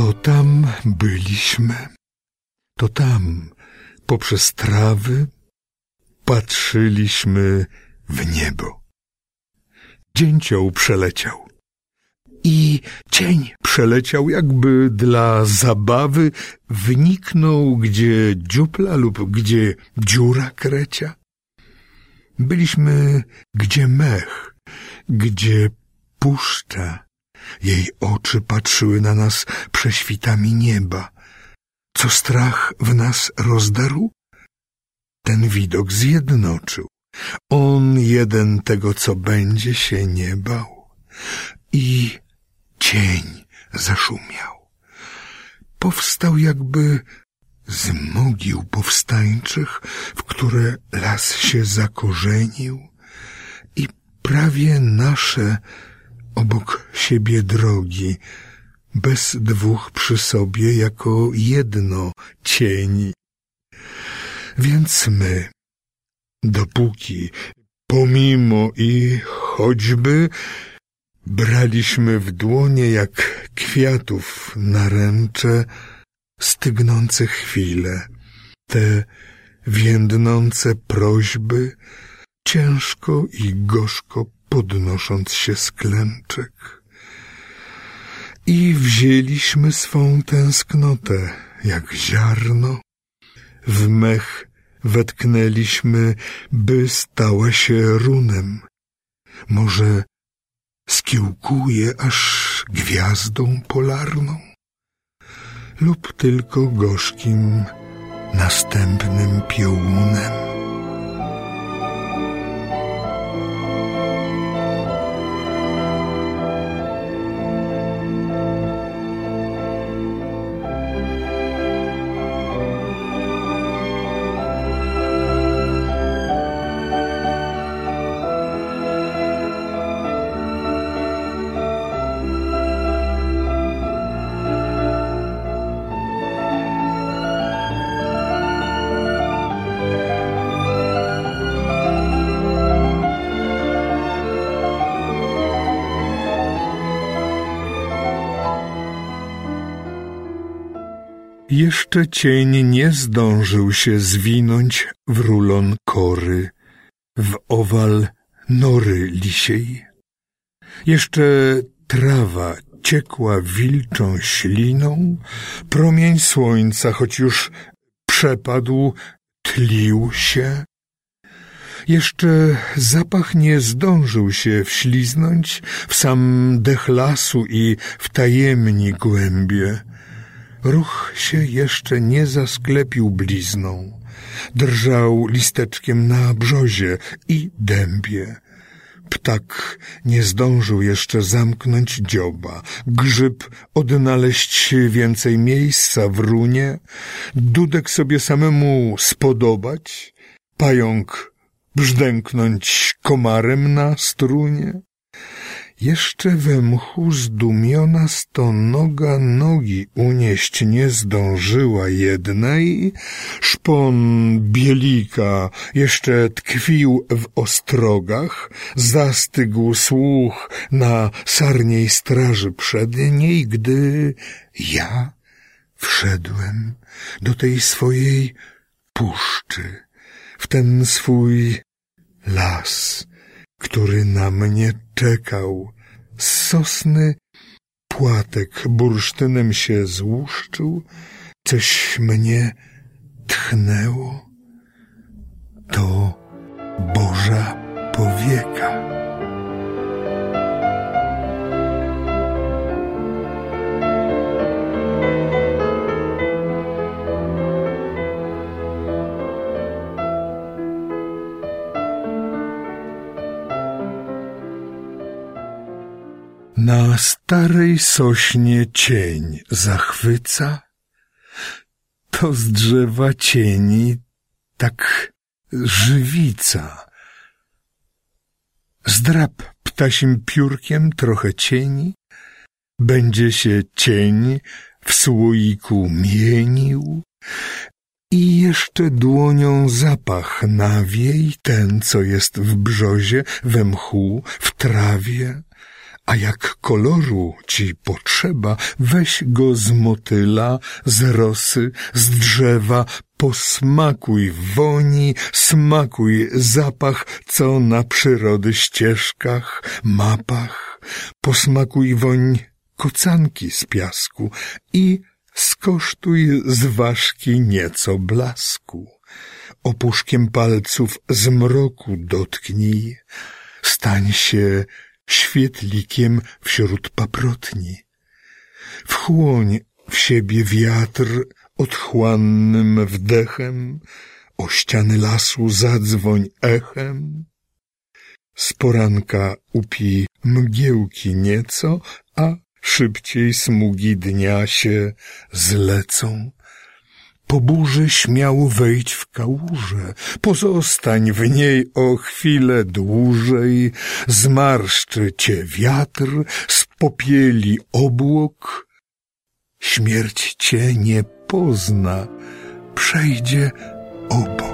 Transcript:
To tam byliśmy, to tam poprzez trawy patrzyliśmy w niebo. Dzięcioł przeleciał. I cień przeleciał jakby dla zabawy, wniknął gdzie dziupla lub gdzie dziura krecia. Byliśmy gdzie mech, gdzie puszcza, jej oczy patrzyły na nas prześwitami nieba. Co strach w nas rozdarł? Ten widok zjednoczył. On jeden tego, co będzie, się nie bał. I cień zaszumiał. Powstał jakby z mogił powstańczych, w które las się zakorzenił i prawie nasze obok siebie drogi, bez dwóch przy sobie jako jedno cieni. Więc my, dopóki, pomimo i choćby, braliśmy w dłonie jak kwiatów naręcze stygnące chwile, te więdnące prośby, ciężko i gorzko podnosząc się z klęczek. I wzięliśmy swą tęsknotę, jak ziarno, w mech wetknęliśmy, by stała się runem. Może skiełkuje aż gwiazdą polarną, lub tylko gorzkim następnym piołunem. Jeszcze cień nie zdążył się zwinąć w rulon kory, w owal nory lisiej. Jeszcze trawa ciekła wilczą śliną, promień słońca, choć już przepadł, tlił się. Jeszcze zapach nie zdążył się wśliznąć w sam dech lasu i w tajemni głębie. Ruch się jeszcze nie zasklepił blizną. Drżał listeczkiem na brzozie i dębie. Ptak nie zdążył jeszcze zamknąć dzioba, grzyb odnaleźć więcej miejsca w runie, dudek sobie samemu spodobać, pająk brzdęknąć komarem na strunie. Jeszcze we mchu zdumiona stonoga nogi unieść nie zdążyła jednej, szpon bielika jeszcze tkwił w ostrogach, zastygł słuch na sarniej straży przedniej, gdy ja wszedłem do tej swojej puszczy, w ten swój las, który na mnie czekał. Z sosny płatek bursztynem się złuszczył, coś mnie tchnęło. To Boża powieka. Na starej sośnie cień zachwyca, to z drzewa cieni tak żywica. Zdrap ptasim piórkiem trochę cieni, będzie się cień w słoiku mienił i jeszcze dłonią zapach nawiej, ten, co jest w brzozie, we mchu, w trawie, a jak koloru ci potrzeba, weź go z motyla, z rosy, z drzewa, posmakuj woni, smakuj zapach, co na przyrody ścieżkach, mapach, posmakuj woń kocanki z piasku i skosztuj z ważki nieco blasku. Opuszkiem palców z mroku dotknij, stań się świetlikiem wśród paprotni. Wchłoń w siebie wiatr otchłannym wdechem, o ściany lasu zadzwoń echem. Z poranka upi mgiełki nieco, a szybciej smugi dnia się zlecą. Po burzy śmiało wejdź w kałużę, pozostań w niej o chwilę dłużej, zmarszczy cię wiatr, spopieli obłok, śmierć cię nie pozna, przejdzie obok.